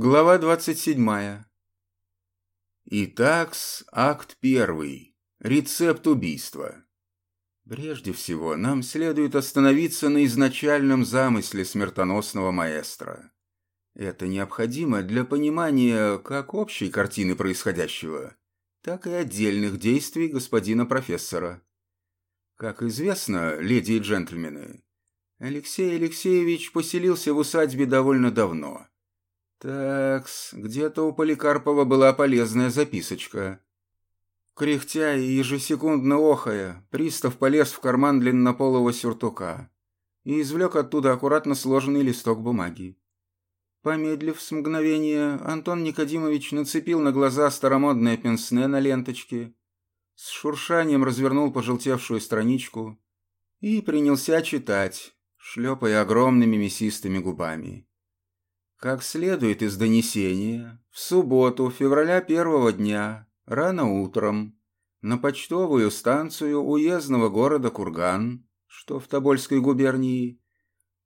Глава 27. Итакс, акт первый. Рецепт убийства. Прежде всего, нам следует остановиться на изначальном замысле смертоносного маэстро. Это необходимо для понимания как общей картины происходящего, так и отдельных действий господина профессора. Как известно, леди и джентльмены, Алексей Алексеевич поселился в усадьбе довольно давно – Такс, где-то у Поликарпова была полезная записочка. Кряхтя и ежесекундно охая, пристав полез в карман длиннополого сюртука и извлек оттуда аккуратно сложенный листок бумаги. Помедлив с мгновения, Антон Никодимович нацепил на глаза старомодное пенсне на ленточке, с шуршанием развернул пожелтевшую страничку и принялся читать, шлепая огромными мясистыми губами. Как следует из донесения, в субботу, февраля первого дня, рано утром, на почтовую станцию уездного города Курган, что в Тобольской губернии,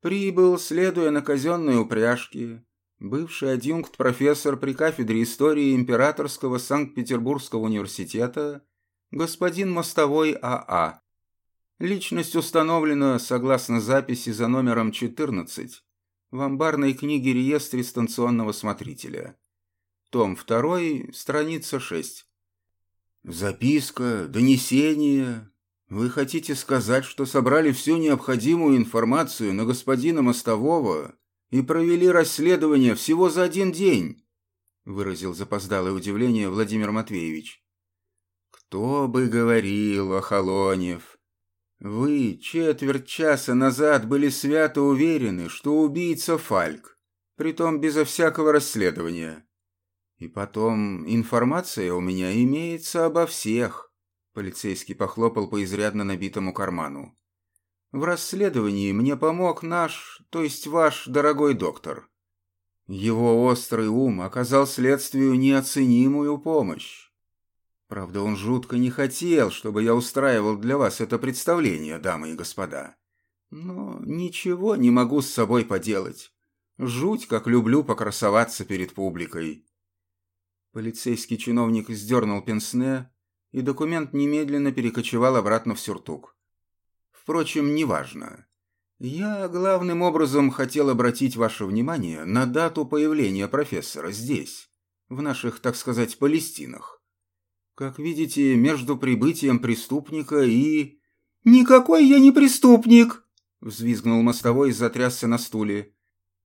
прибыл, следуя на казенной упряжке, бывший адъюнкт-профессор при кафедре истории Императорского Санкт-Петербургского университета господин Мостовой А.А. А. Личность установлена согласно записи за номером 14 в амбарной книге реестре станционного смотрителя. Том 2, страница 6. Записка, донесение. Вы хотите сказать, что собрали всю необходимую информацию на господина Мостового и провели расследование всего за один день? Выразил запоздалое удивление Владимир Матвеевич. Кто бы говорил, Охолонев, вы четверть часа назад были свято уверены, что убийца Фальк, притом безо всякого расследования. И потом, информация у меня имеется обо всех. Полицейский похлопал по изрядно набитому карману. В расследовании мне помог наш, то есть ваш дорогой доктор. Его острый ум оказал следствию неоценимую помощь. Правда, он жутко не хотел, чтобы я устраивал для вас это представление, дамы и господа. Но ничего не могу с собой поделать. Жуть, как люблю покрасоваться перед публикой. Полицейский чиновник сдернул пенсне, и документ немедленно перекочевал обратно в сюртук. Впрочем, неважно. Я главным образом хотел обратить ваше внимание на дату появления профессора здесь, в наших, так сказать, Палестинах. Как видите, между прибытием преступника и... «Никакой я не преступник!» Взвизгнул мостовой и затрясся на стуле.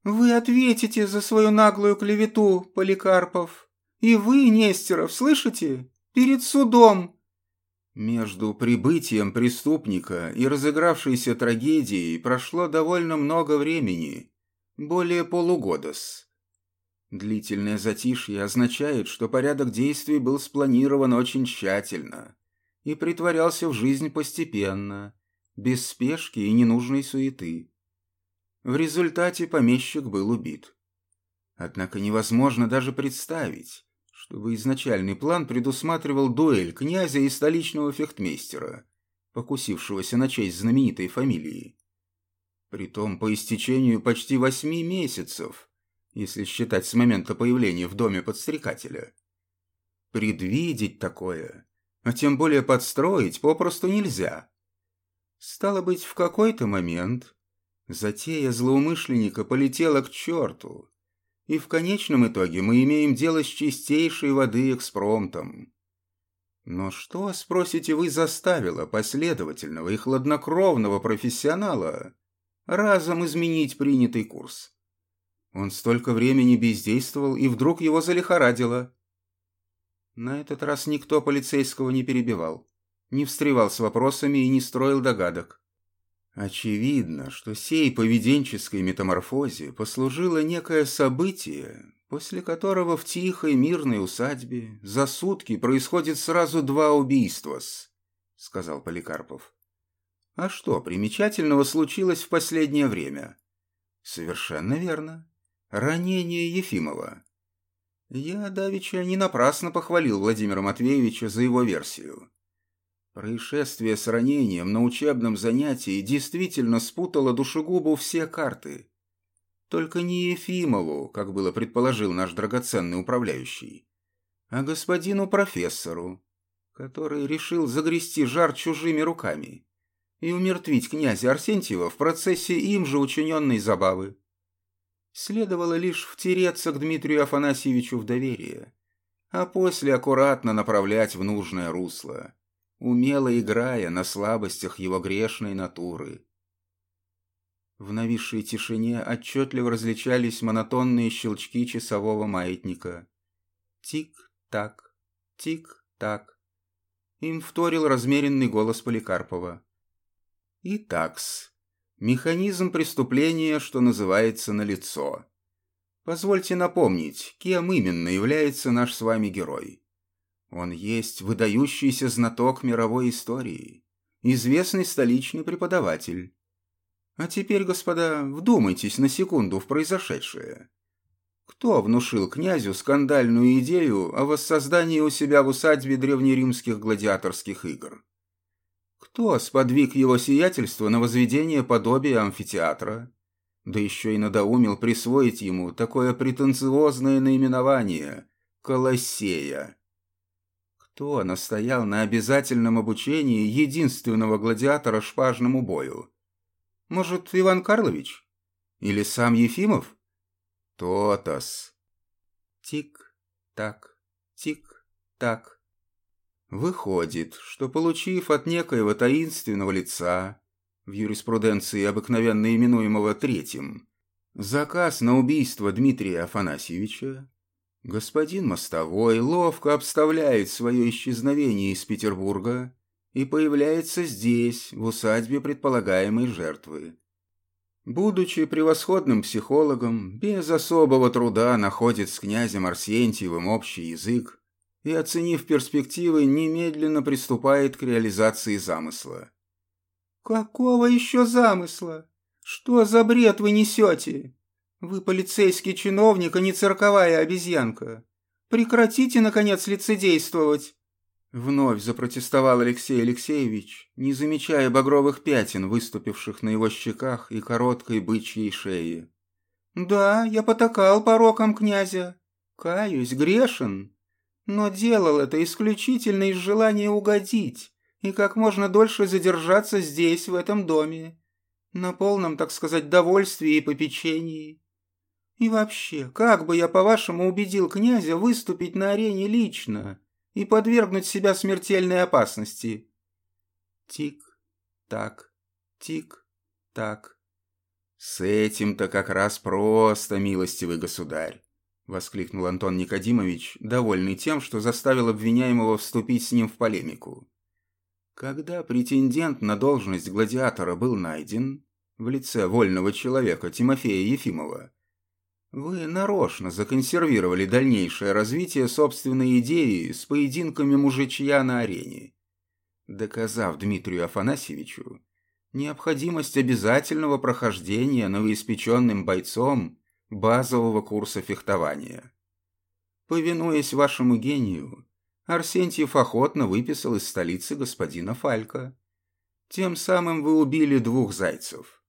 «Вы ответите за свою наглую клевету, Поликарпов. И вы, Нестеров, слышите? Перед судом!» Между прибытием преступника и разыгравшейся трагедией прошло довольно много времени. Более полугода-с. Длительное затишье означает, что порядок действий был спланирован очень тщательно и притворялся в жизнь постепенно, без спешки и ненужной суеты. В результате помещик был убит. Однако невозможно даже представить, чтобы изначальный план предусматривал дуэль князя и столичного фехтмейстера, покусившегося на честь знаменитой фамилии. Притом по истечению почти восьми месяцев – если считать с момента появления в доме подстрекателя. Предвидеть такое, а тем более подстроить, попросту нельзя. Стало быть, в какой-то момент затея злоумышленника полетела к черту, и в конечном итоге мы имеем дело с чистейшей воды экспромтом. Но что, спросите вы, заставило последовательного и хладнокровного профессионала разом изменить принятый курс? Он столько времени бездействовал, и вдруг его залихорадило. На этот раз никто полицейского не перебивал, не встревал с вопросами и не строил догадок. Очевидно, что сей поведенческой метаморфозе послужило некое событие, после которого в тихой мирной усадьбе за сутки происходит сразу два убийства сказал Поликарпов. А что примечательного случилось в последнее время? Совершенно верно. Ранение Ефимова. Я давеча не напрасно похвалил Владимира Матвеевича за его версию. Происшествие с ранением на учебном занятии действительно спутало душегубу все карты. Только не Ефимову, как было предположил наш драгоценный управляющий, а господину профессору, который решил загрести жар чужими руками и умертвить князя Арсентьева в процессе им же учиненной забавы. Следовало лишь втереться к Дмитрию Афанасьевичу в доверие, а после аккуратно направлять в нужное русло, умело играя на слабостях его грешной натуры. В нависшей тишине отчетливо различались монотонные щелчки часового маятника. Тик-так, тик-так. Им вторил размеренный голос Поликарпова. Итакс. Механизм преступления, что называется, налицо. Позвольте напомнить, кем именно является наш с вами герой. Он есть выдающийся знаток мировой истории, известный столичный преподаватель. А теперь, господа, вдумайтесь на секунду в произошедшее. Кто внушил князю скандальную идею о воссоздании у себя в усадьбе древнеримских гладиаторских игр? Кто сподвиг его сиятельство на возведение подобия амфитеатра? Да еще и надоумил присвоить ему такое претенциозное наименование – Колоссея. Кто настоял на обязательном обучении единственного гладиатора шпажному бою? Может, Иван Карлович? Или сам Ефимов? Тотос. Тик-так, тик-так. Выходит, что получив от некоего таинственного лица, в юриспруденции обыкновенно именуемого третьим, заказ на убийство Дмитрия Афанасьевича, господин Мостовой ловко обставляет свое исчезновение из Петербурга и появляется здесь, в усадьбе предполагаемой жертвы. Будучи превосходным психологом, без особого труда находит с князем Арсентьевым общий язык и, оценив перспективы, немедленно приступает к реализации замысла. «Какого еще замысла? Что за бред вы несете? Вы полицейский чиновник, а не цирковая обезьянка. Прекратите, наконец, лицедействовать!» Вновь запротестовал Алексей Алексеевич, не замечая багровых пятен, выступивших на его щеках и короткой бычьей шее. «Да, я потакал пороком князя. Каюсь, грешен. Но делал это исключительно из желания угодить и как можно дольше задержаться здесь, в этом доме. На полном, так сказать, довольствии и попечении. И вообще, как бы я, по-вашему, убедил князя выступить на арене лично?» и подвергнуть себя смертельной опасности. Тик-так, тик-так. С этим-то как раз просто, милостивый государь, воскликнул Антон Никодимович, довольный тем, что заставил обвиняемого вступить с ним в полемику. Когда претендент на должность гладиатора был найден, в лице вольного человека Тимофея Ефимова, вы нарочно законсервировали дальнейшее развитие собственной идеи с поединками мужичья на арене, доказав Дмитрию Афанасьевичу необходимость обязательного прохождения новоиспеченным бойцом базового курса фехтования. Повинуясь вашему гению, Арсентьев охотно выписал из столицы господина Фалька. Тем самым вы убили двух зайцев.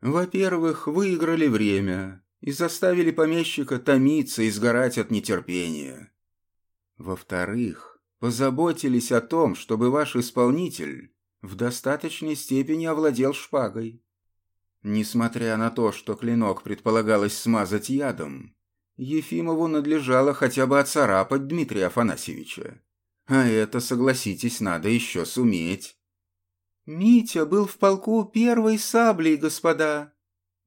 Во-первых, выиграли время, и заставили помещика томиться и сгорать от нетерпения. Во-вторых, позаботились о том, чтобы ваш исполнитель в достаточной степени овладел шпагой. Несмотря на то, что клинок предполагалось смазать ядом, Ефимову надлежало хотя бы оцарапать Дмитрия Афанасьевича. А это, согласитесь, надо еще суметь. «Митя был в полку первой саблей, господа»,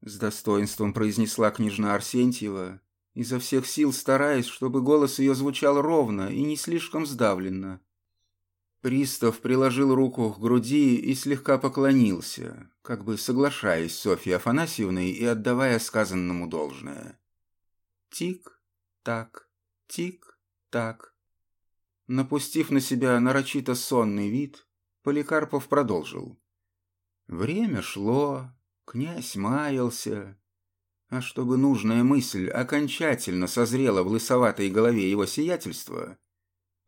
с достоинством произнесла княжна Арсентьева, изо всех сил стараясь, чтобы голос ее звучал ровно и не слишком сдавленно. Пристав приложил руку к груди и слегка поклонился, как бы соглашаясь с Софьей Афанасьевной и отдавая сказанному должное. Тик-так, тик-так. Напустив на себя нарочито сонный вид, Поликарпов продолжил. Время шло, Князь маялся. А чтобы нужная мысль окончательно созрела в лысоватой голове его сиятельства,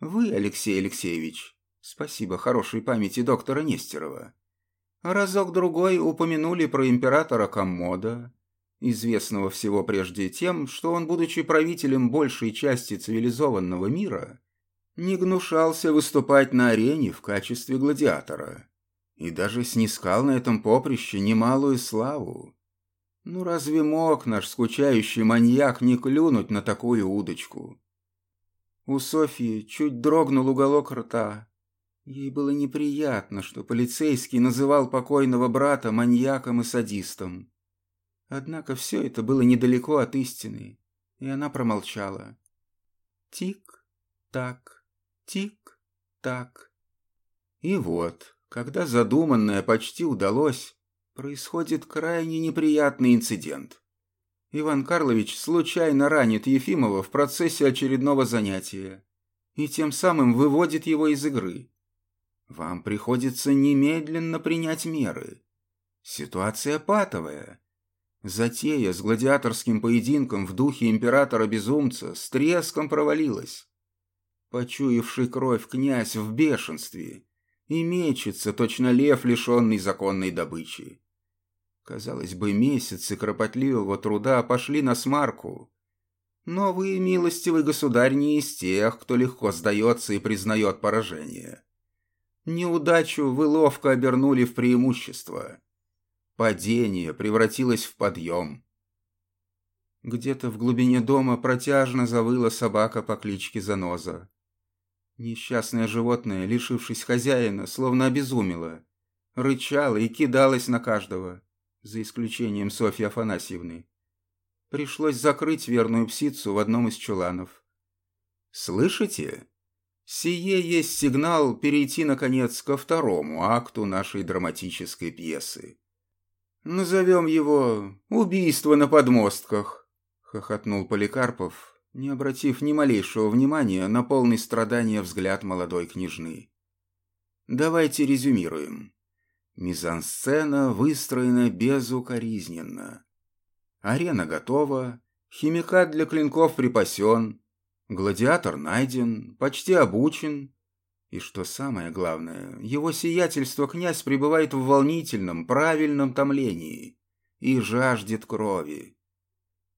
вы, Алексей Алексеевич, спасибо хорошей памяти доктора Нестерова, разок-другой упомянули про императора Коммода известного всего прежде тем, что он, будучи правителем большей части цивилизованного мира, не гнушался выступать на арене в качестве гладиатора и даже снискал на этом поприще немалую славу. Ну разве мог наш скучающий маньяк не клюнуть на такую удочку? У Софьи чуть дрогнул уголок рта. Ей было неприятно, что полицейский называл покойного брата маньяком и садистом. Однако все это было недалеко от истины, и она промолчала. Тик-так, тик-так. И вот, когда задуманное почти удалось, происходит крайне неприятный инцидент. Иван Карлович случайно ранит Ефимова в процессе очередного занятия и тем самым выводит его из игры. Вам приходится немедленно принять меры. Ситуация патовая. Затея с гладиаторским поединком в духе императора-безумца с треском провалилась. Почуявший кровь князь в бешенстве и мечется, точно лев, лишенный законной добычи. Казалось бы, месяцы кропотливого труда пошли на смарку. Но вы, милостивый государь, не из тех, кто легко сдается и признает поражение. Неудачу вы ловко обернули в преимущество. Падение превратилось в подъем. Где-то в глубине дома протяжно завыла собака по кличке Заноза. Несчастное животное, лишившись хозяина, словно обезумело, рычало и кидалось на каждого за исключением Софьи Афанасьевны. Пришлось закрыть верную псицу в одном из чуланов. «Слышите? Сие есть сигнал перейти, наконец, ко второму акту нашей драматической пьесы. Назовем его «Убийство на подмостках», — хохотнул Поликарпов, не обратив ни малейшего внимания на полный страдания взгляд молодой княжны. «Давайте резюмируем. Мизансцена выстроена безукоризненно. Арена готова, химикат для клинков припасен, гладиатор найден, почти обучен. И что самое главное, его сиятельство князь пребывает в волнительном, правильном томлении и жаждет крови.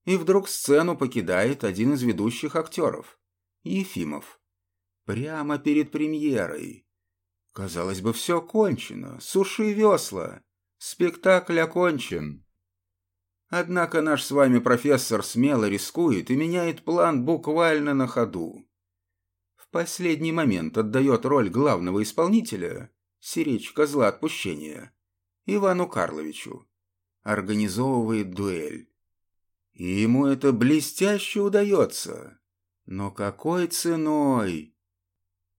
И вдруг сцену покидает один из ведущих актеров, Ефимов. Прямо перед премьерой, Казалось бы, все кончено. Суши весла. Спектакль окончен. Однако наш с вами профессор смело рискует и меняет план буквально на ходу. В последний момент отдает роль главного исполнителя, сиречь козла отпущения, Ивану Карловичу. Организовывает дуэль. И ему это блестяще удается. Но какой ценой?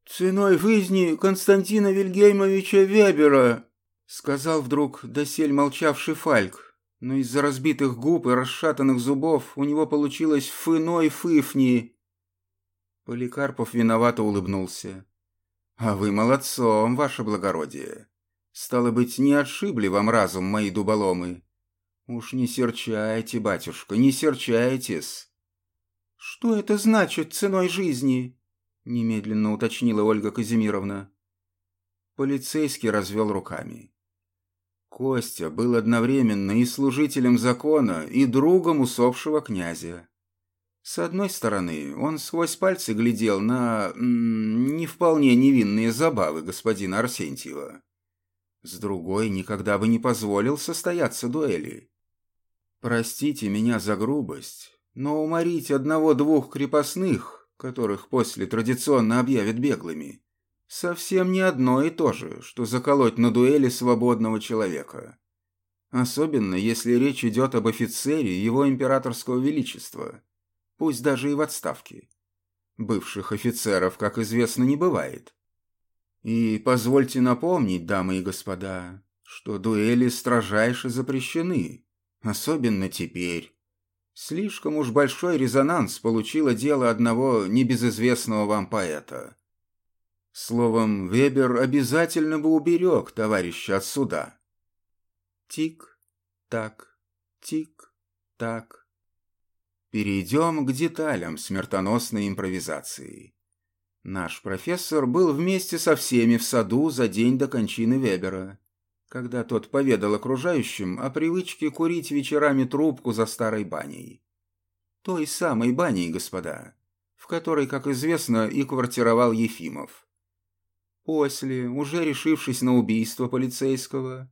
«Ценой жизни Константина Вильгельмовича Вебера», сказал вдруг досель молчавший Фальк, но из-за разбитых губ и расшатанных зубов у него получилось «фыной фыфни». Поликарпов виновато улыбнулся. «А вы молодцом, ваше благородие. Стало быть, не отшибли вам разум мои дуболомы. Уж не серчайте, батюшка, не серчайтесь». «Что это значит ценой жизни?» немедленно уточнила Ольга Казимировна. Полицейский развел руками. Костя был одновременно и служителем закона, и другом усопшего князя. С одной стороны, он сквозь пальцы глядел на не вполне невинные забавы господина Арсентьева. С другой, никогда бы не позволил состояться дуэли. Простите меня за грубость, но уморить одного-двух крепостных которых после традиционно объявят беглыми, совсем не одно и то же, что заколоть на дуэли свободного человека. Особенно, если речь идет об офицере его императорского величества, пусть даже и в отставке. Бывших офицеров, как известно, не бывает. И позвольте напомнить, дамы и господа, что дуэли строжайше запрещены, особенно теперь, Слишком уж большой резонанс получило дело одного небезызвестного вам поэта. Словом, Вебер обязательно бы уберег товарища от суда. Тик-так, тик-так. Перейдем к деталям смертоносной импровизации. Наш профессор был вместе со всеми в саду за день до кончины Вебера. когда тот поведал окружающим о привычке курить вечерами трубку за старой баней. Той самой баней, господа, в которой, как известно, и квартировал Ефимов. После, уже решившись на убийство полицейского,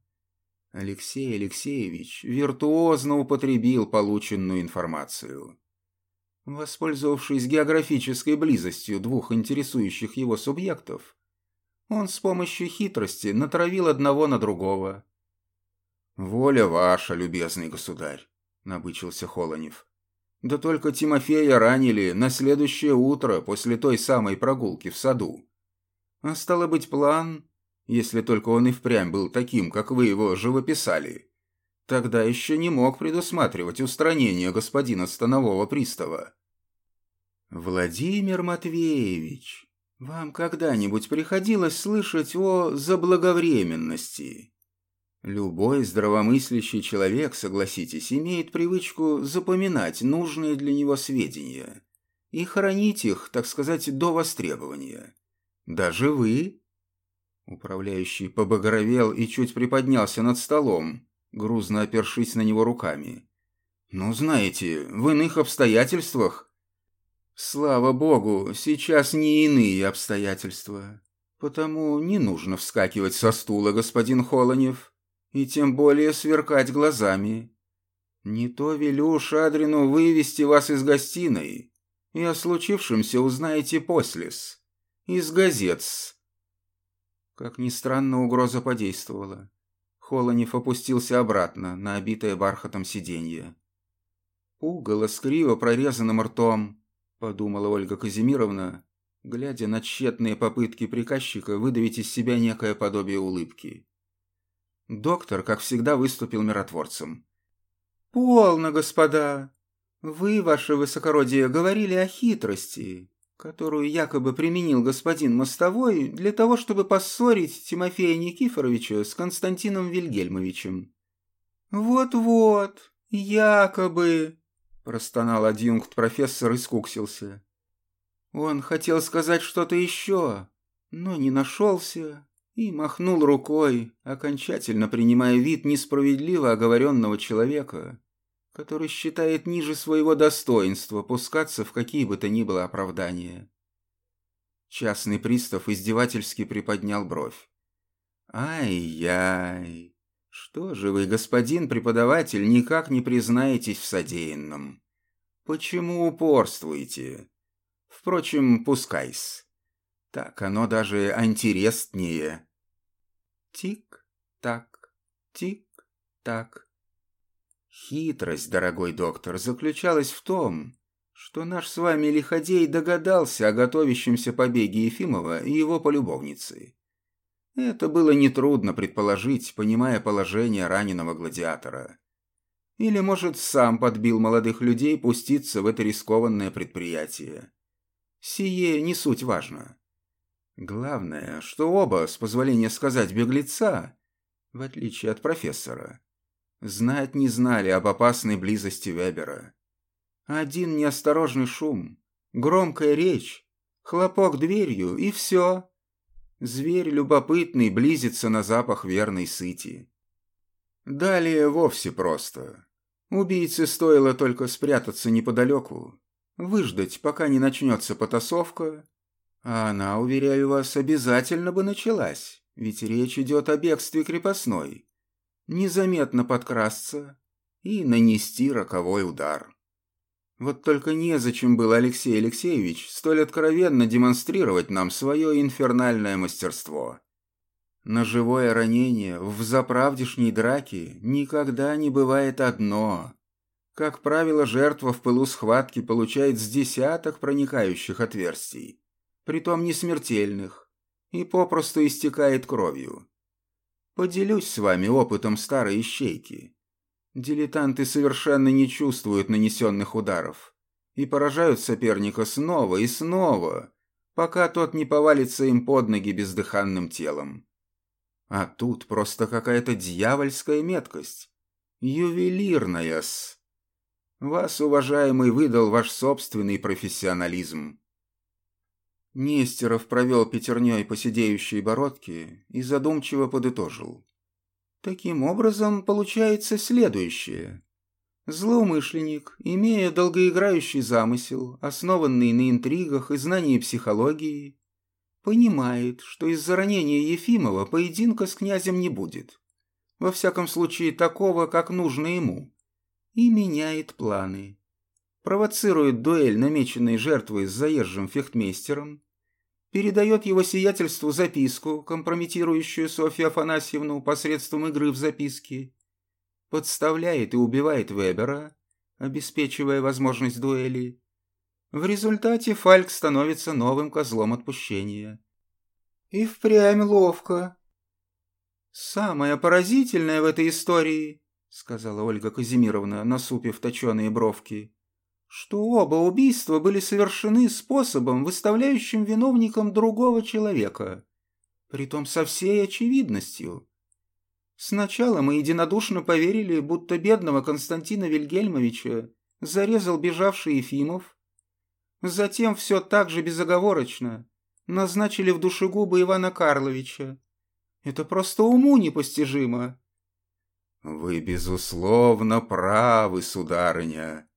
Алексей Алексеевич виртуозно употребил полученную информацию. Воспользовавшись географической близостью двух интересующих его субъектов, он с помощью хитрости натравил одного на другого. «Воля ваша, любезный государь», — набычился Холонев. «Да только Тимофея ранили на следующее утро после той самой прогулки в саду. А стало быть, план, если только он и впрямь был таким, как вы его живописали, тогда еще не мог предусматривать устранение господина станового пристава. Владимир Матвеевич, вам когда-нибудь приходилось слышать о заблаговременности? Любой здравомыслящий человек, согласитесь, имеет привычку запоминать нужные для него сведения и хранить их, так сказать, до востребования. Даже вы, Управляющий побагровел и чуть приподнялся над столом, грузно опершись на него руками. «Ну, знаете, в иных обстоятельствах...» «Слава богу, сейчас не иные обстоятельства. Потому не нужно вскакивать со стула, господин Холонев, и тем более сверкать глазами. Не то велю Шадрину вывести вас из гостиной, и о случившемся узнаете послес. Из газет как ни странно, угроза подействовала. Холонев опустился обратно на обитое бархатом сиденье. «Пугало с криво прорезанным ртом», — подумала Ольга Казимировна, глядя на тщетные попытки приказчика выдавить из себя некое подобие улыбки. Доктор, как всегда, выступил миротворцем. «Полно, господа! Вы, ваше высокородие, говорили о хитрости, которую якобы применил господин Мостовой для того, чтобы поссорить Тимофея Никифоровича с Константином Вильгельмовичем. «Вот-вот, якобы», – простонал адъюнкт-профессор и скуксился. Он хотел сказать что-то еще, но не нашелся и махнул рукой, окончательно принимая вид несправедливо оговоренного человека, который считает ниже своего достоинства пускаться в какие бы то ни было оправдания. Частный пристав издевательски приподнял бровь. «Ай-яй! Что же вы, господин преподаватель, никак не признаетесь в содеянном? Почему упорствуете? Впрочем, пускай-с. Так оно даже антирестнее». Тик-так, тик-так. Хитрость, дорогой доктор, заключалась в том, что наш с вами лиходей догадался о готовящемся побеге Ефимова и его полюбовницы. Это было нетрудно предположить, понимая положение раненого гладиатора. Или, может, сам подбил молодых людей пуститься в это рискованное предприятие. Сие не суть важно. Главное, что оба, с позволения сказать беглеца, в отличие от профессора, Знать не знали об опасной близости Вебера. Один неосторожный шум, громкая речь, хлопок дверью и все. Зверь любопытный близится на запах верной сыти. Далее вовсе просто. Убийце стоило только спрятаться неподалеку, выждать, пока не начнется потасовка, а она, уверяю вас, обязательно бы началась, ведь речь идет о бегстве крепостной незаметно подкрасться и нанести роковой удар. Вот только незачем было Алексей Алексеевич столь откровенно демонстрировать нам свое инфернальное мастерство. Ножевое ранение в заправдешней драке никогда не бывает одно. Как правило, жертва в пылу схватки получает с десяток проникающих отверстий, притом не смертельных, и попросту истекает кровью. Поделюсь с вами опытом старой ищейки. Дилетанты совершенно не чувствуют нанесенных ударов и поражают соперника снова и снова, пока тот не повалится им под ноги бездыханным телом. А тут просто какая-то дьявольская меткость. Ювелирная-с. Вас, уважаемый, выдал ваш собственный профессионализм. Нестеров провел пятерней по сидеющей бородке и задумчиво подытожил. Таким образом, получается следующее. Злоумышленник, имея долгоиграющий замысел, основанный на интригах и знании психологии, понимает, что из-за ранения Ефимова поединка с князем не будет. Во всяком случае, такого, как нужно ему. И меняет планы. Провоцирует дуэль намеченной жертвы с заезжим фехтмейстером, передает его сиятельству записку, компрометирующую Софью Афанасьевну посредством игры в записки, подставляет и убивает Вебера, обеспечивая возможность дуэли. В результате Фальк становится новым козлом отпущения. И впрямь ловко. «Самое поразительное в этой истории», — сказала Ольга Казимировна, насупив точеные бровки, «что оба убийства были совершены способом, выставляющим виновником другого человека, притом со всей очевидностью». Сначала мы единодушно поверили, будто бедного Константина Вильгельмовича зарезал бежавший Ефимов. Затем все так же безоговорочно назначили в душегубы Ивана Карловича. Это просто уму непостижимо. «Вы, безусловно, правы, сударыня», —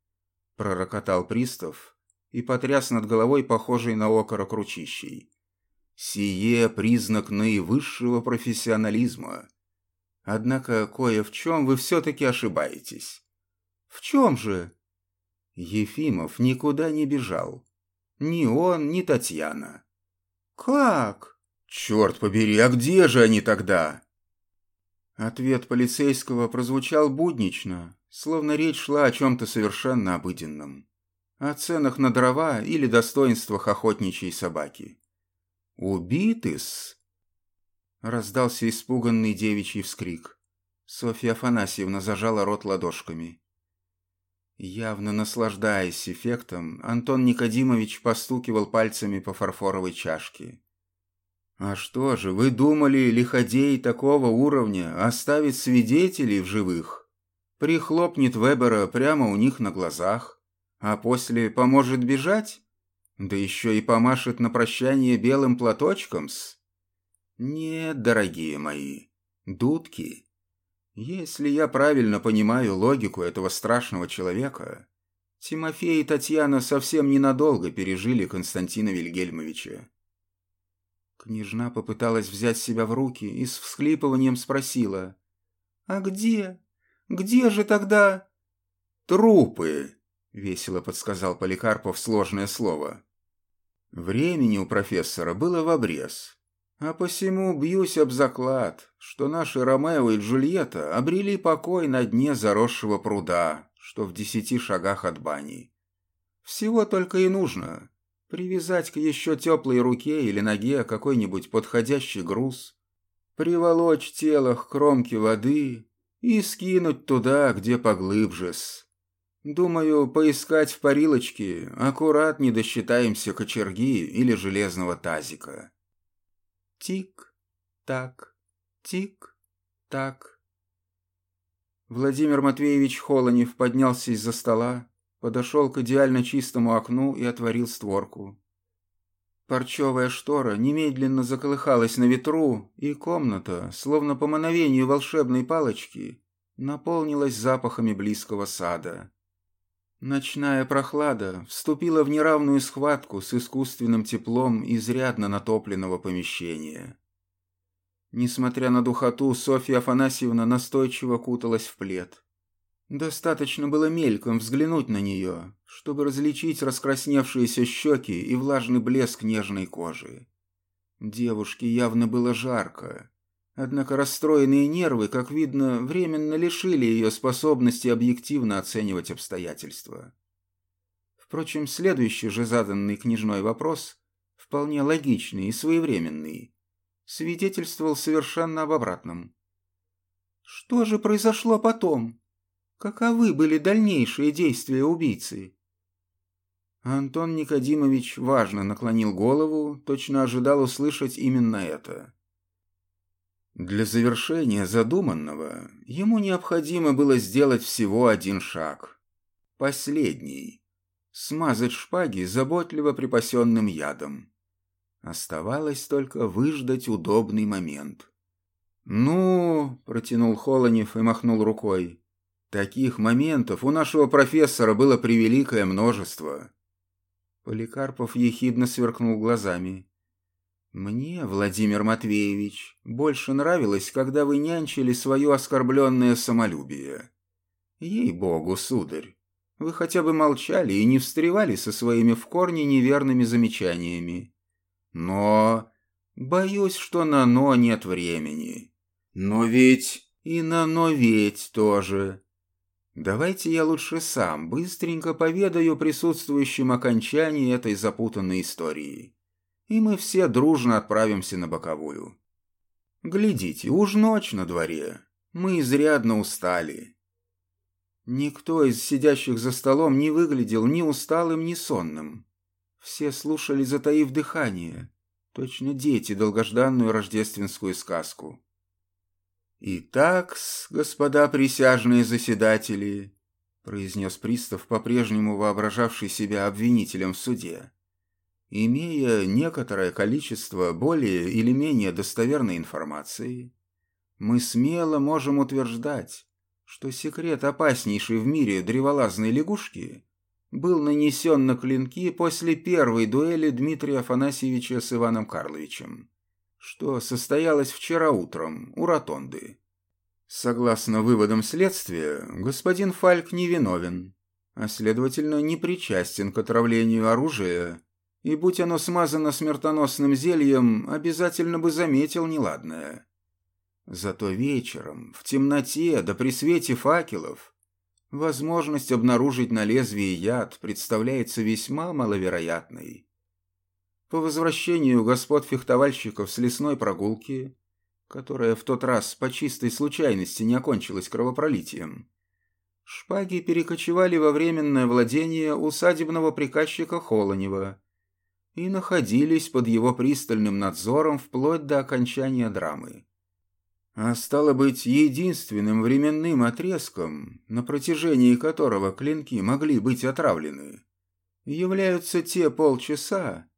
пророкотал пристав и потряс над головой похожий на окорок ручищей. «Сие признак наивысшего профессионализма». Однако кое в чем вы все-таки ошибаетесь. В чем же? Ефимов никуда не бежал. Ни он, ни Татьяна. Как? Черт побери, а где же они тогда? Ответ полицейского прозвучал буднично, словно речь шла о чем-то совершенно обыденном. О ценах на дрова или достоинствах охотничьей собаки. «Убиты-с?» Раздался испуганный девичий вскрик. Софья Афанасьевна зажала рот ладошками. Явно наслаждаясь эффектом, Антон Никодимович постукивал пальцами по фарфоровой чашке. «А что же, вы думали, лиходей такого уровня оставит свидетелей в живых? Прихлопнет Вебера прямо у них на глазах, а после поможет бежать? Да еще и помашет на прощание белым платочком-с?» Нет, дорогие мои, дудки. Если я правильно понимаю логику этого страшного человека, Тимофей и Татьяна совсем ненадолго пережили Константина Вильгельмовича. Княжна попыталась взять себя в руки и с всхлипыванием спросила. «А где? Где же тогда?» «Трупы», — весело подсказал Поликарпов сложное слово. Времени у профессора было в обрез. А посему бьюсь об заклад, что наши Ромео и Джульетта обрели покой на дне заросшего пруда, что в десяти шагах от бани. Всего только и нужно привязать к еще теплой руке или ноге какой-нибудь подходящий груз, приволочь тело к кромке воды и скинуть туда, где поглыбже-с. Думаю, поискать в парилочке аккурат не досчитаемся кочерги или железного тазика. Тик-так, тик-так. Владимир Матвеевич Холонев поднялся из-за стола, подошел к идеально чистому окну и отворил створку. Парчевая штора немедленно заколыхалась на ветру, и комната, словно по мановению волшебной палочки, наполнилась запахами близкого сада. Ночная прохлада вступила в неравную схватку с искусственным теплом изрядно натопленного помещения. Несмотря на духоту, Софья Афанасьевна настойчиво куталась в плед. Достаточно было мельком взглянуть на нее, чтобы различить раскрасневшиеся щеки и влажный блеск нежной кожи. Девушке явно было жарко, Однако расстроенные нервы, как видно, временно лишили ее способности объективно оценивать обстоятельства. Впрочем, следующий же заданный княжной вопрос, вполне логичный и своевременный, свидетельствовал совершенно об обратном. Что же произошло потом? Каковы были дальнейшие действия убийцы? Антон Никодимович важно наклонил голову, точно ожидал услышать именно это. Для завершения задуманного ему необходимо было сделать всего один шаг. Последний. Смазать шпаги заботливо припасенным ядом. Оставалось только выждать удобный момент. «Ну...» — протянул Холонев и махнул рукой. «Таких моментов у нашего профессора было превеликое множество». Поликарпов ехидно сверкнул глазами. «Мне, Владимир Матвеевич, больше нравилось, когда вы нянчили свое оскорбленное самолюбие. Ей-богу, сударь, вы хотя бы молчали и не встревали со своими в корне неверными замечаниями. Но... Боюсь, что на «но» нет времени. Но ведь... И на «но» ведь тоже. Давайте я лучше сам быстренько поведаю присутствующим окончании этой запутанной истории и мы все дружно отправимся на боковую. Глядите, уж ночь на дворе. Мы изрядно устали. Никто из сидящих за столом не выглядел ни усталым, ни сонным. Все слушали, затаив дыхание. Точно дети долгожданную рождественскую сказку. «Итак, господа присяжные заседатели», — произнес пристав, по-прежнему воображавший себя обвинителем в суде, Имея некоторое количество более или менее достоверной информации, мы смело можем утверждать, что секрет опаснейшей в мире древолазной лягушки был нанесен на клинки после первой дуэли Дмитрия Афанасьевича с Иваном Карловичем, что состоялось вчера утром у Ротонды. Согласно выводам следствия, господин Фальк невиновен, а следовательно не причастен к отравлению оружия и будь оно смазано смертоносным зельем, обязательно бы заметил неладное. Зато вечером, в темноте, да при свете факелов, возможность обнаружить на лезвии яд представляется весьма маловероятной. По возвращению господ фехтовальщиков с лесной прогулки, которая в тот раз по чистой случайности не окончилась кровопролитием, шпаги перекочевали во временное владение усадебного приказчика Холонева, и находились под его пристальным надзором вплоть до окончания драмы. А стало быть, единственным временным отрезком, на протяжении которого клинки могли быть отравлены, являются те полчаса,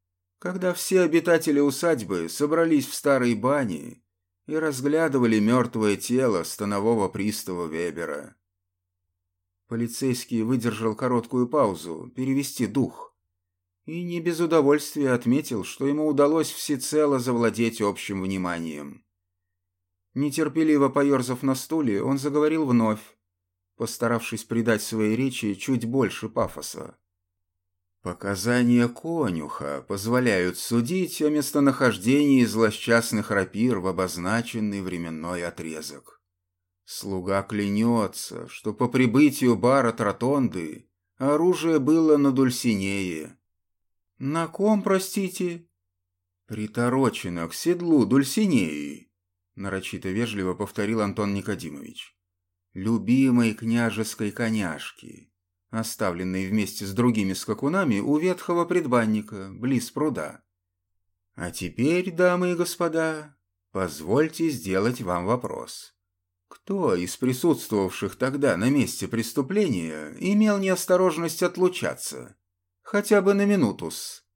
когда все обитатели усадьбы собрались в старой бане и разглядывали мертвое тело станового пристава Вебера. Полицейский выдержал короткую паузу, перевести дух и не без удовольствия отметил, что ему удалось всецело завладеть общим вниманием. Нетерпеливо поерзав на стуле, он заговорил вновь, постаравшись придать своей речи чуть больше пафоса. Показания конюха позволяют судить о местонахождении злосчастных рапир в обозначенный временной отрезок. Слуга клянется, что по прибытию бара Тротонды оружие было на Дульсинее, «На ком, простите?» «Приторочено к седлу Дульсинеи», — нарочито вежливо повторил Антон Никодимович. «Любимой княжеской коняшки, оставленной вместе с другими скакунами у ветхого предбанника, близ пруда. А теперь, дамы и господа, позвольте сделать вам вопрос». Кто из присутствовавших тогда на месте преступления имел неосторожность отлучаться? Хотя бы на минутус.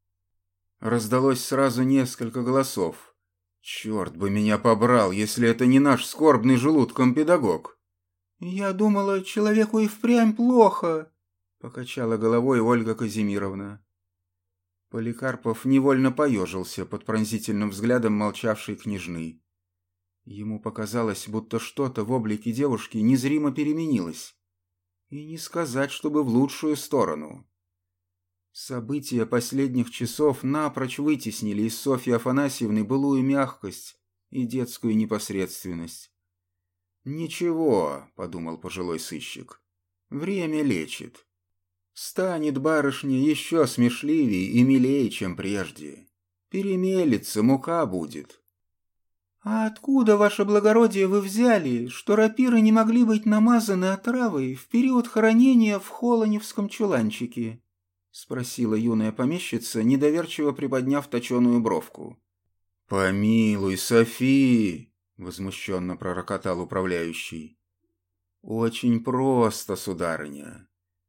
Раздалось сразу несколько голосов. Черт бы меня побрал, если это не наш скорбный желудком педагог. Я думала, человеку и впрямь плохо, покачала головой Ольга Казимировна. Поликарпов невольно поежился под пронзительным взглядом молчавшей княжны. Ему показалось, будто что-то в облике девушки незримо переменилось. И не сказать, чтобы в лучшую сторону. События последних часов напрочь вытеснили из Софьи Афанасьевны былую мягкость и детскую непосредственность. «Ничего», — подумал пожилой сыщик, — «время лечит. Станет барышня еще смешливее и милее, чем прежде. Перемелится, мука будет». «А откуда, ваше благородие, вы взяли, что рапиры не могли быть намазаны отравой в период хоронения в Холоневском чуланчике?» — спросила юная помещица, недоверчиво приподняв точеную бровку. «Помилуй, Софи!» — возмущенно пророкотал управляющий. «Очень просто, сударыня.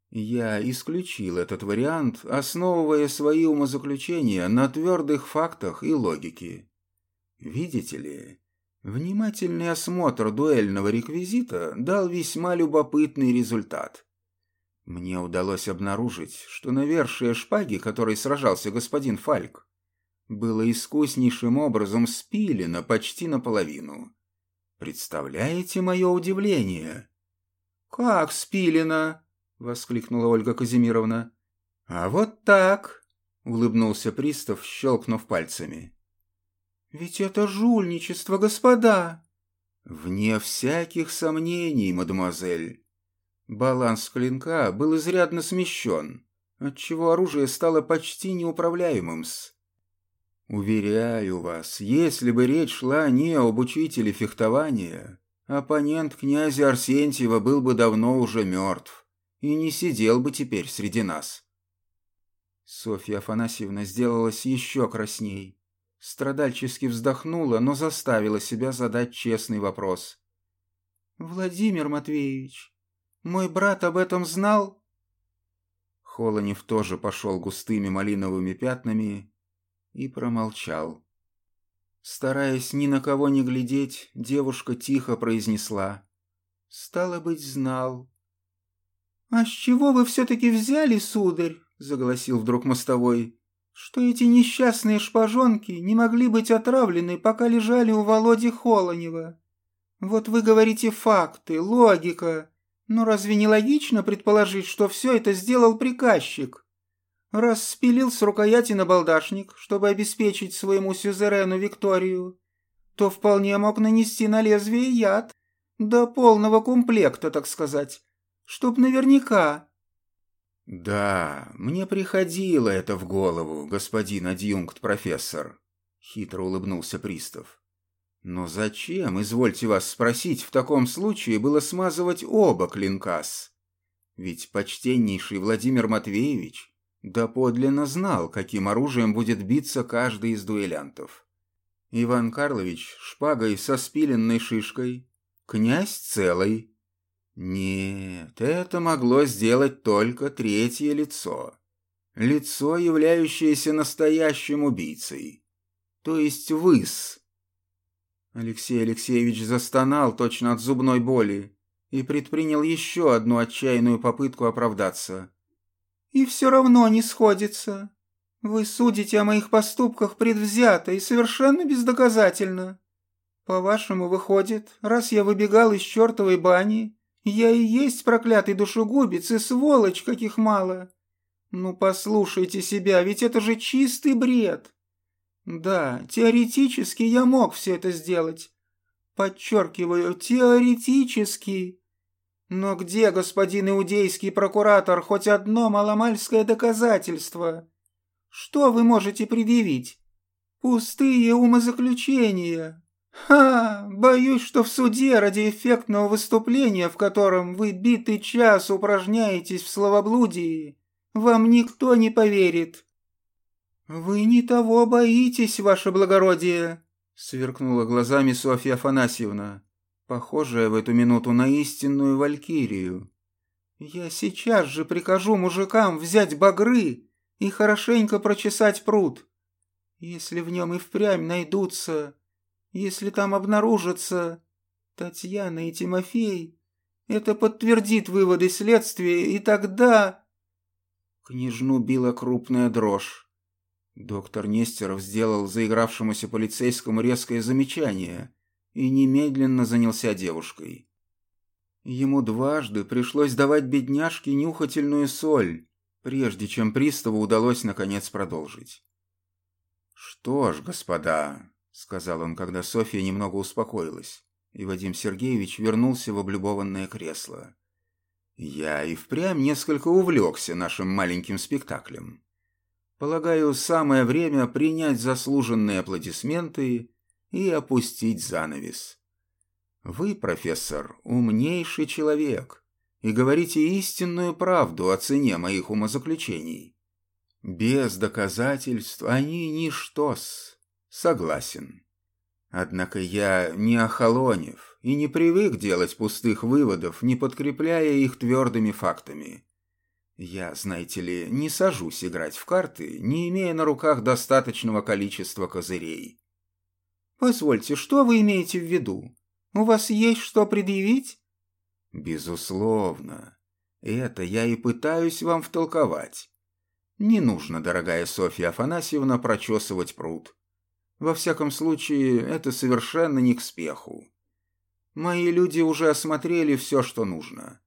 Я исключил этот вариант, основывая свои умозаключения на твердых фактах и логике. Видите ли, Внимательный осмотр дуэльного реквизита дал весьма любопытный результат. Мне удалось обнаружить, что навершие шпаги, которой сражался господин Фальк, было искуснейшим образом спилено почти наполовину. Представляете мое удивление? «Как спилено?» — воскликнула Ольга Казимировна. «А вот так!» — улыбнулся пристав, щелкнув пальцами. «Ведь это жульничество, господа!» «Вне всяких сомнений, мадемуазель!» Баланс клинка был изрядно смещен, отчего оружие стало почти неуправляемым-с. Уверяю вас, если бы речь шла не об учителе фехтования, оппонент князя Арсентьева был бы давно уже мертв и не сидел бы теперь среди нас. Софья Афанасьевна сделалась еще красней. Страдальчески вздохнула, но заставила себя задать честный вопрос. «Владимир Матвеевич, мой брат об этом знал?» Холонев тоже пошел густыми малиновыми пятнами и промолчал. Стараясь ни на кого не глядеть, девушка тихо произнесла. «Стало быть, знал». «А с чего вы все-таки взяли, сударь?» — заголосил вдруг мостовой. «Что эти несчастные шпажонки не могли быть отравлены, пока лежали у Володи Холонева? Вот вы говорите факты, логика. Но разве не логично предположить, что все это сделал приказчик?» Раз спилил с рукояти на балдашник, чтобы обеспечить своему сюзерену Викторию, то вполне мог нанести на лезвие яд, до полного комплекта, так сказать, чтоб наверняка. «Да, мне приходило это в голову, господин адъюнкт-профессор», — хитро улыбнулся пристав. «Но зачем, извольте вас спросить, в таком случае было смазывать оба клинкас? Ведь почтеннейший Владимир Матвеевич доподлинно знал, каким оружием будет биться каждый из дуэлянтов. Иван Карлович шпагой со спиленной шишкой, князь целый. Нет, это могло сделать только третье лицо. Лицо, являющееся настоящим убийцей. То есть выс. Алексей Алексеевич застонал точно от зубной боли и предпринял еще одну отчаянную попытку оправдаться. И все равно не сходится. Вы судите о моих поступках предвзято и совершенно бездоказательно. По-вашему, выходит, раз я выбегал из чертовой бани, я и есть проклятый душегубец и сволочь, каких мало. Ну, послушайте себя, ведь это же чистый бред. Да, теоретически я мог все это сделать. Подчеркиваю, теоретически. Но где, господин иудейский прокуратор, хоть одно маломальское доказательство? Что вы можете предъявить? Пустые умозаключения. Ха, боюсь, что в суде ради эффектного выступления, в котором вы битый час упражняетесь в словоблудии, вам никто не поверит. Вы не того боитесь, ваше благородие, сверкнула глазами Софья Афанасьевна похожая в эту минуту на истинную валькирию. «Я сейчас же прикажу мужикам взять багры и хорошенько прочесать пруд. Если в нем и впрямь найдутся, если там обнаружатся Татьяна и Тимофей, это подтвердит выводы следствия, и тогда...» Княжну била крупная дрожь. Доктор Нестеров сделал заигравшемуся полицейскому резкое замечание — и немедленно занялся девушкой. Ему дважды пришлось давать бедняжке нюхательную соль, прежде чем приставу удалось наконец продолжить. «Что ж, господа», — сказал он, когда Софья немного успокоилась, и Вадим Сергеевич вернулся в облюбованное кресло. «Я и впрямь несколько увлекся нашим маленьким спектаклем. Полагаю, самое время принять заслуженные аплодисменты и опустить занавес. Вы, профессор, умнейший человек и говорите истинную правду о цене моих умозаключений. Без доказательств они ничто-с. Согласен. Однако я не охолонев и не привык делать пустых выводов, не подкрепляя их твердыми фактами. Я, знаете ли, не сажусь играть в карты, не имея на руках достаточного количества козырей. Позвольте, что вы имеете в виду? У вас есть что предъявить?» «Безусловно. Это я и пытаюсь вам втолковать. Не нужно, дорогая Софья Афанасьевна, прочесывать пруд. Во всяком случае, это совершенно не к спеху. Мои люди уже осмотрели все, что нужно.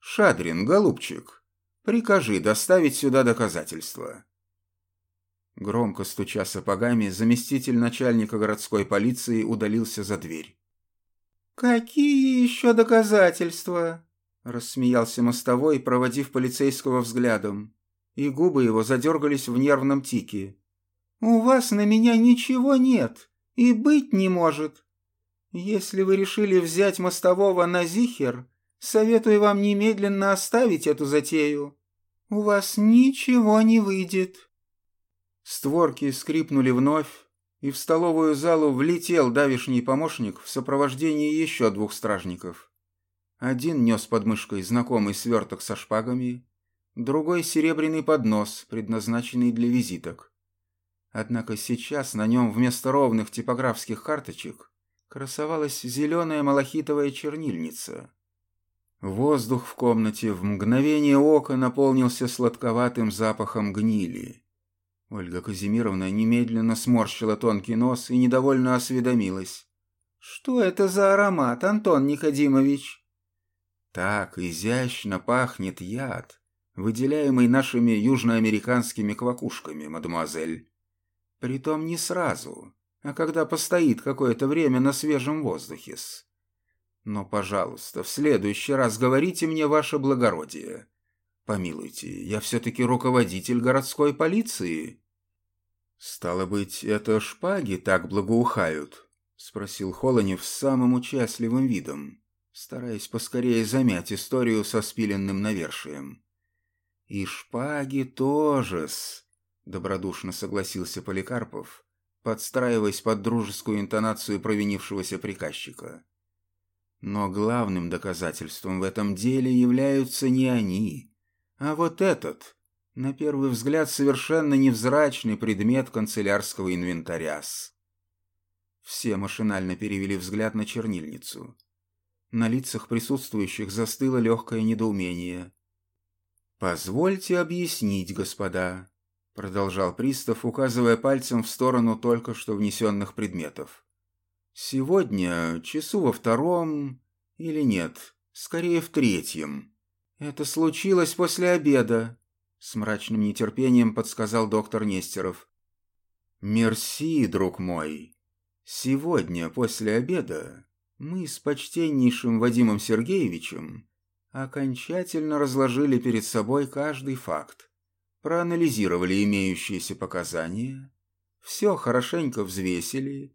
Шадрин, голубчик, прикажи доставить сюда доказательства. Громко стуча сапогами, заместитель начальника городской полиции удалился за дверь. «Какие еще доказательства?» – рассмеялся мостовой, проводив полицейского взглядом, и губы его задергались в нервном тике. «У вас на меня ничего нет и быть не может. Если вы решили взять мостового на Зихер, советую вам немедленно оставить эту затею. У вас ничего не выйдет». Створки скрипнули вновь, и в столовую залу влетел давишний помощник в сопровождении еще двух стражников. Один нес под мышкой знакомый сверток со шпагами, другой — серебряный поднос, предназначенный для визиток. Однако сейчас на нем вместо ровных типографских карточек красовалась зеленая малахитовая чернильница. Воздух в комнате в мгновение ока наполнился сладковатым запахом гнили. Ольга Казимировна немедленно сморщила тонкий нос и недовольно осведомилась. «Что это за аромат, Антон Никодимович?» «Так изящно пахнет яд, выделяемый нашими южноамериканскими квакушками, мадемуазель. Притом не сразу, а когда постоит какое-то время на свежем воздухе -с. Но, пожалуйста, в следующий раз говорите мне ваше благородие. Помилуйте, я все-таки руководитель городской полиции. Стало быть, это шпаги так благоухают? Спросил Холонев с самым участливым видом, стараясь поскорее замять историю со спиленным навершием. И шпаги тоже-с, добродушно согласился Поликарпов, подстраиваясь под дружескую интонацию провинившегося приказчика. Но главным доказательством в этом деле являются не они, а вот этот, на первый взгляд, совершенно невзрачный предмет канцелярского инвентаря. Все машинально перевели взгляд на чернильницу. На лицах присутствующих застыло легкое недоумение. «Позвольте объяснить, господа», — продолжал пристав, указывая пальцем в сторону только что внесенных предметов. «Сегодня, часу во втором, или нет, скорее в третьем, это случилось после обеда, с мрачным нетерпением подсказал доктор Нестеров. Мерси, друг мой. Сегодня после обеда мы с почтеннейшим Вадимом Сергеевичем окончательно разложили перед собой каждый факт, проанализировали имеющиеся показания, все хорошенько взвесили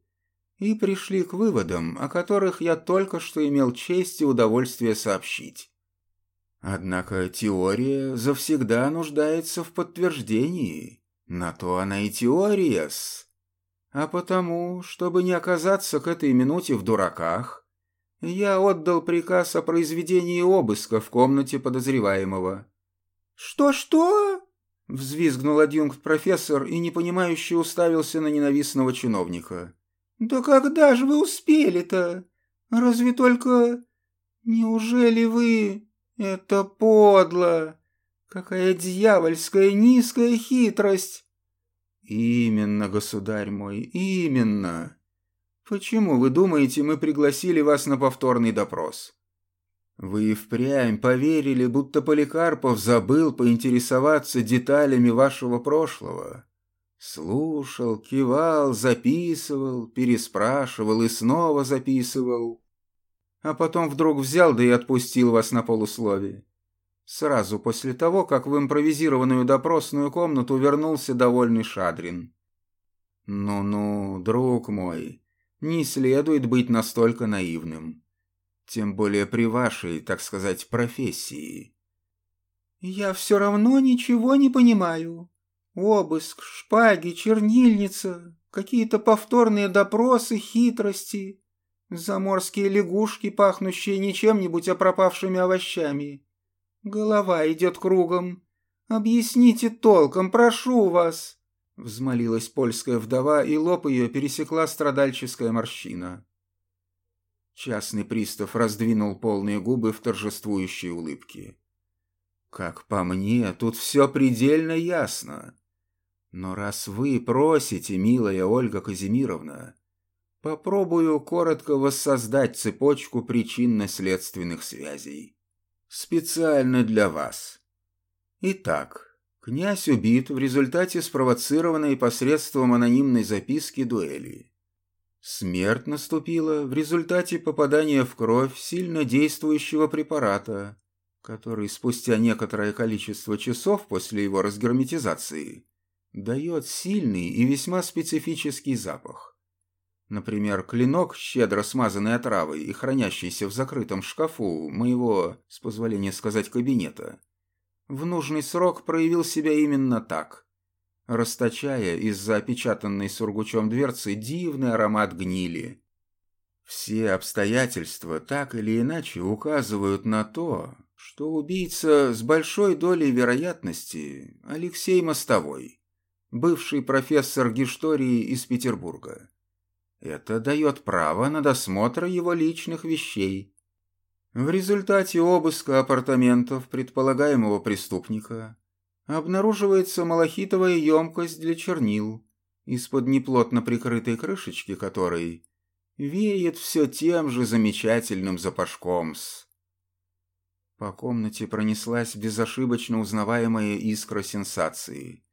и пришли к выводам, о которых я только что имел честь и удовольствие сообщить. Однако теория завсегда нуждается в подтверждении. На то она и теория-с. А потому, чтобы не оказаться к этой минуте в дураках, я отдал приказ о произведении обыска в комнате подозреваемого. «Что-что?» — взвизгнул адъюнкт-профессор и непонимающе уставился на ненавистного чиновника. «Да когда же вы успели-то? Разве только... Неужели вы...» «Это подло! Какая дьявольская низкая хитрость!» «Именно, государь мой, именно! Почему, вы думаете, мы пригласили вас на повторный допрос?» «Вы впрямь поверили, будто Поликарпов забыл поинтересоваться деталями вашего прошлого?» Слушал, кивал, записывал, переспрашивал и снова записывал а потом вдруг взял да и отпустил вас на полусловие. Сразу после того, как в импровизированную допросную комнату вернулся довольный Шадрин. «Ну-ну, друг мой, не следует быть настолько наивным. Тем более при вашей, так сказать, профессии». «Я все равно ничего не понимаю. Обыск, шпаги, чернильница, какие-то повторные допросы, хитрости. Заморские лягушки, пахнущие не чем-нибудь, а пропавшими овощами. Голова идет кругом. Объясните толком, прошу вас. — взмолилась польская вдова, и лоб ее пересекла страдальческая морщина. Частный пристав раздвинул полные губы в торжествующей улыбке. «Как по мне, тут все предельно ясно. Но раз вы просите, милая Ольга Казимировна, попробую коротко воссоздать цепочку причинно-следственных связей. Специально для вас. Итак, Князь убит в результате спровоцированной посредством анонимной записки дуэли. Смерть наступила в результате попадания в кровь сильно действующего препарата, который спустя некоторое количество часов после его разгерметизации дает сильный и весьма специфический запах. Например, клинок, щедро смазанный отравой и хранящийся в закрытом шкафу моего, с позволения сказать, кабинета – в нужный срок проявил себя именно так, расточая из-за опечатанной сургучом дверцы дивный аромат гнили. Все обстоятельства так или иначе указывают на то, что убийца с большой долей вероятности Алексей Мостовой, бывший профессор гистории из Петербурга. Это дает право на досмотр его личных вещей, в результате обыска апартаментов предполагаемого преступника обнаруживается малахитовая емкость для чернил, из-под неплотно прикрытой крышечки которой веет все тем же замечательным запашком с... По комнате пронеслась безошибочно узнаваемая искра сенсации.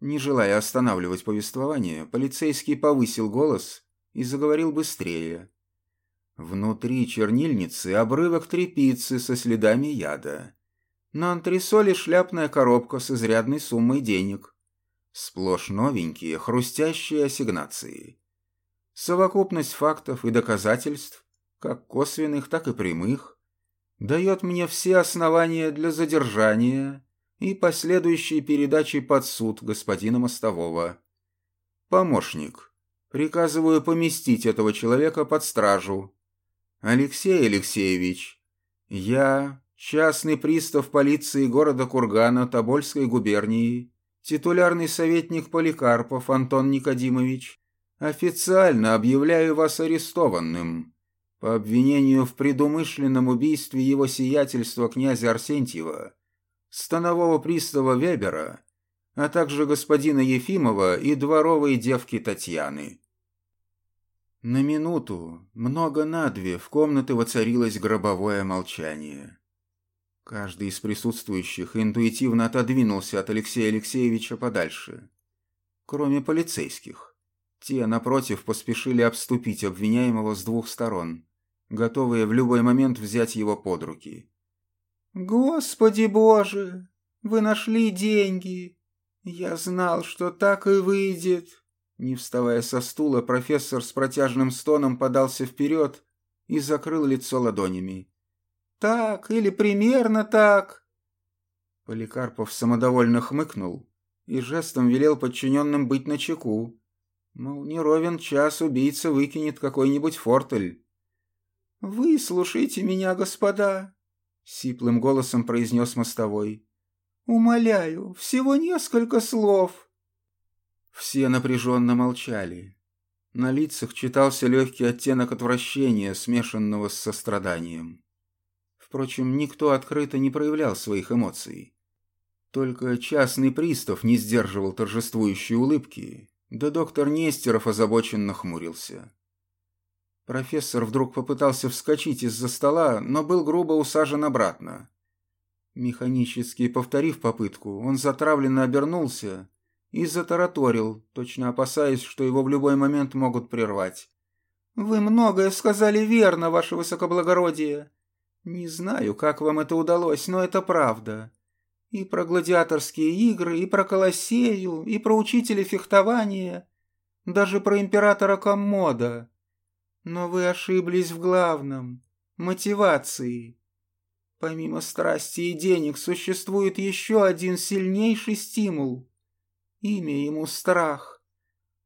Не желая останавливать повествование, полицейский повысил голос и заговорил быстрее. Внутри чернильницы обрывок трепицы со следами яда. На антресоле шляпная коробка с изрядной суммой денег. Сплошь новенькие, хрустящие ассигнации. Совокупность фактов и доказательств, как косвенных, так и прямых, дает мне все основания для задержания и последующей передачи под суд господина Мостового. Помощник, приказываю поместить этого человека под стражу «Алексей Алексеевич, я, частный пристав полиции города Кургана Тобольской губернии, титулярный советник Поликарпов Антон Никодимович, официально объявляю вас арестованным по обвинению в предумышленном убийстве его сиятельства князя Арсентьева, станового пристава Вебера, а также господина Ефимова и дворовой девки Татьяны. На минуту, много на две, в комнате воцарилось гробовое молчание. Каждый из присутствующих интуитивно отодвинулся от Алексея Алексеевича подальше. Кроме полицейских. Те, напротив, поспешили обступить обвиняемого с двух сторон, готовые в любой момент взять его под руки. «Господи Боже! Вы нашли деньги! Я знал, что так и выйдет!» Не вставая со стула, профессор с протяжным стоном подался вперед и закрыл лицо ладонями. «Так или примерно так!» Поликарпов самодовольно хмыкнул и жестом велел подчиненным быть начеку. Мол, не ровен час убийца выкинет какой-нибудь фортель. «Вы слушайте меня, господа!» — сиплым голосом произнес мостовой. «Умоляю, всего несколько слов!» Все напряженно молчали. На лицах читался легкий оттенок отвращения, смешанного с состраданием. Впрочем, никто открыто не проявлял своих эмоций. Только частный пристав не сдерживал торжествующей улыбки, да доктор Нестеров озабоченно хмурился. Профессор вдруг попытался вскочить из-за стола, но был грубо усажен обратно. Механически повторив попытку, он затравленно обернулся и затараторил, точно опасаясь, что его в любой момент могут прервать. «Вы многое сказали верно, ваше высокоблагородие. Не знаю, как вам это удалось, но это правда. И про гладиаторские игры, и про Колосею, и про учителя фехтования, даже про императора Коммода. Но вы ошиблись в главном — мотивации. Помимо страсти и денег существует еще один сильнейший стимул — Имя ему страх.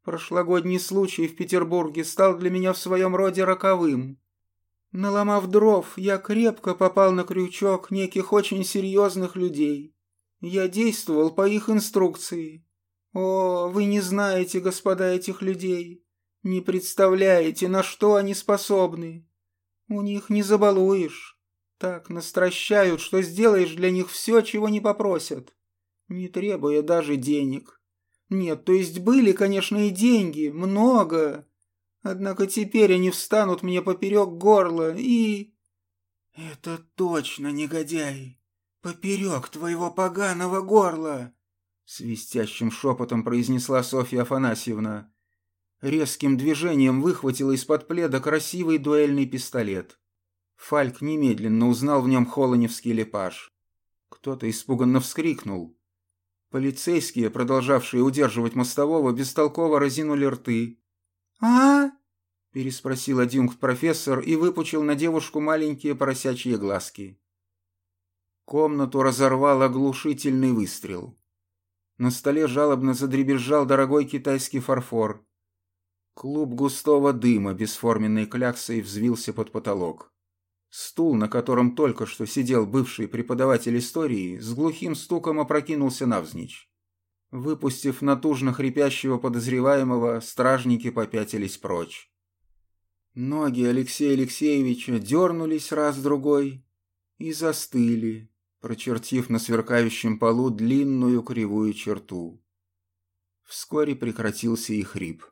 Прошлогодний случай в Петербурге стал для меня в своем роде роковым. Наломав дров, я крепко попал на крючок неких очень серьезных людей. Я действовал по их инструкции. О, вы не знаете, господа, этих людей. Не представляете, на что они способны. У них не забалуешь. Так настращают, что сделаешь для них все, чего не попросят, не требуя даже денег. Нет, то есть были, конечно, и деньги, много. Однако теперь они встанут мне поперек горла и... «Это точно, негодяй! Поперек твоего поганого горла!» Свистящим шепотом произнесла Софья Афанасьевна. Резким движением выхватила из-под пледа красивый дуэльный пистолет. Фальк немедленно узнал в нем холоневский лепаж. Кто-то испуганно вскрикнул. Полицейские, продолжавшие удерживать мостового, бестолково разинули рты. «А?» – переспросил адъюнкт-профессор и выпучил на девушку маленькие поросячьи глазки. Комнату разорвал оглушительный выстрел. На столе жалобно задребезжал дорогой китайский фарфор. Клуб густого дыма бесформенной кляксой взвился под потолок. Стул, на котором только что сидел бывший преподаватель истории, с глухим стуком опрокинулся навзничь. Выпустив натужно хрипящего подозреваемого, стражники попятились прочь. Ноги Алексея Алексеевича дернулись раз-другой и застыли, прочертив на сверкающем полу длинную кривую черту. Вскоре прекратился и хрип.